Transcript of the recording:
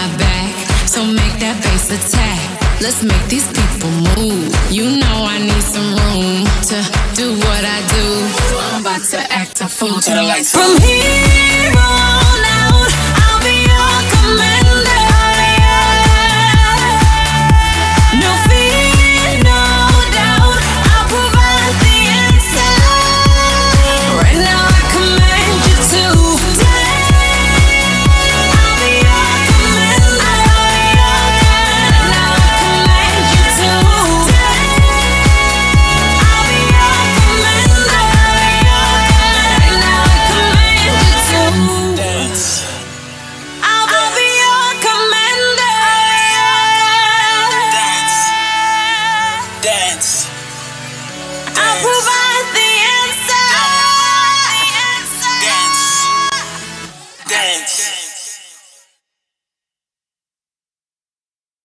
my back. So make that bass attack. Let's make these people move. You know I need some room to do what I do. I'm about to act a fool to the lights. From here on